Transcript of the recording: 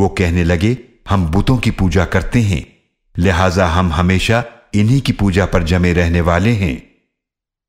वो कहने लगे, हम बुतों की पूजा करते हैं, लिहाजा हम हमेशा इन्हीं की पूजा पर जमे रहने वाले हैं।